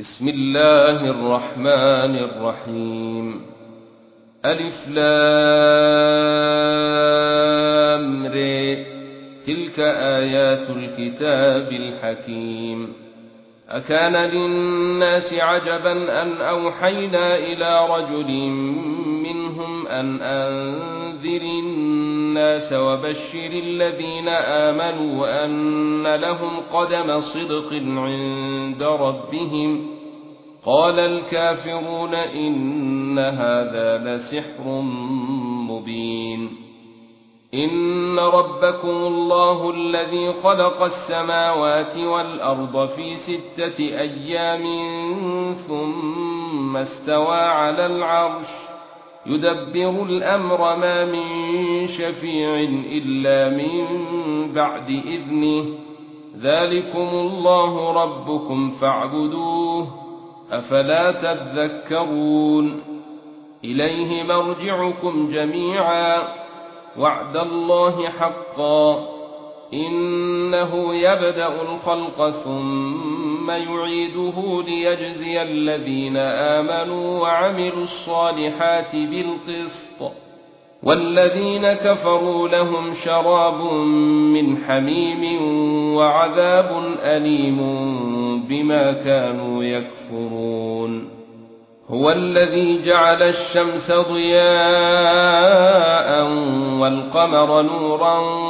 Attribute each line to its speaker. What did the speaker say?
Speaker 1: بسم الله الرحمن الرحيم. ألف لام ر تلك آيات الكتاب الحكيم. أكان للناس عجبا أن أوحينا إلى رجل منهم أن أنذر الناس وبشر الذين آمنوا ان لهم قدم صدق عند ربهم. قال الكافرون إن هذا لسحر مبين. إن ربكم الله الذي خلق السماوات والأرض في ستة أيام ثم استوى على العرش. يدبر الأمر ما من شفيع إلا من بعد إذنه. ذلكم الله ربكم فاعبدوه أفلا تذكرون. إليه مرجعكم جميعا. وعد الله حقا. إنه يبدأ الخلق ثم يعيده ليجزي الذين آمنوا وعملوا الصالحات بالقسط. والذين كفروا لهم شراب من حميم وعذاب أليم بما كانوا يكفرون. هو الذي جعل الشمس ضياء والقمر نورا